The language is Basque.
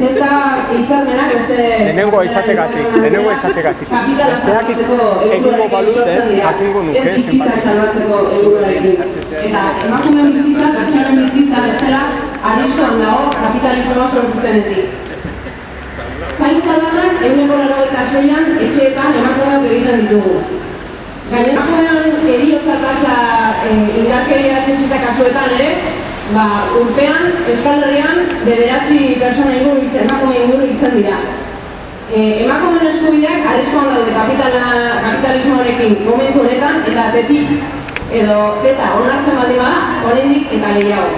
zeta hitzarmenak beste... Lehenengoa izategatik, lehenengoa izategatik. Besteak iz- egingo balute, jakingo nuke, Ez bizitza zenbat. salbatzeko. Eta emakumeen bizitza, pertsonen bizitza bezala, arriskoan dago kapitalismoa sortu zenetik. Zaintza lanak eguneko laurogeita seian etxeetan emakumeak egiten ditugu. Gainera, emakumean eriotza tasa e, indarkeria kasuetan ere, ba, urtean, Euskal Herrian, bederatzi pertsona inguru, hitzen- emakume inguru hitzen dira. E, emakumeen eskubideak arriskoan daude kapitala, kapitalismoarekin momentu honetan, eta betik edo beta onartzen baldin bada, oraindik eta gehiago.